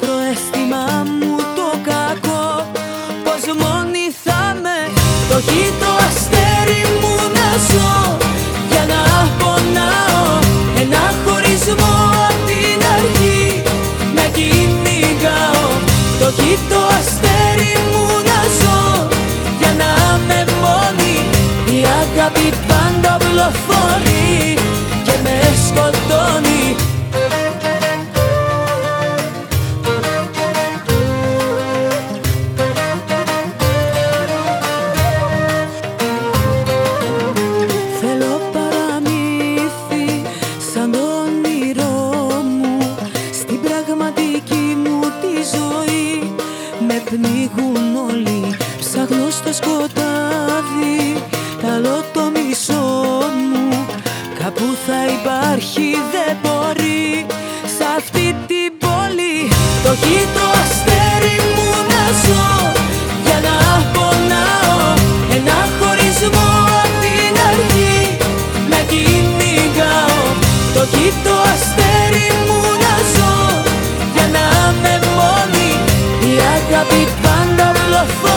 το προαίσθημα μου το κακό. Πως μόνη θα με το το αστέρι μου να ζω. Για να πονάω ένα χωρισμό απ' την αρχή. Να κυνηγάω το το αστέρι μου να ζω. Για να με μόνη η αγάπη πάντα βλοφορεί και με σκοτώνει στο σκοτάδι. Καλό το μισό μου Κάπου θα υπάρχει δεν μπορεί. Σ' αυτή την πόλη Το το αστέρι μου να ζω. Για να πονάω Ένα χωρισμό απ' την αρχή. Να κυνηγάω Το το αστέρι μου να ζω. Για να με μόνη Η αγάπη πάντα βλοφορεί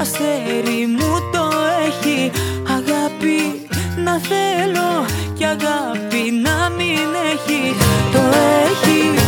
αστέρι μου το έχει Αγάπη να θέλω και αγάπη να μην έχει Το έχει, το έχει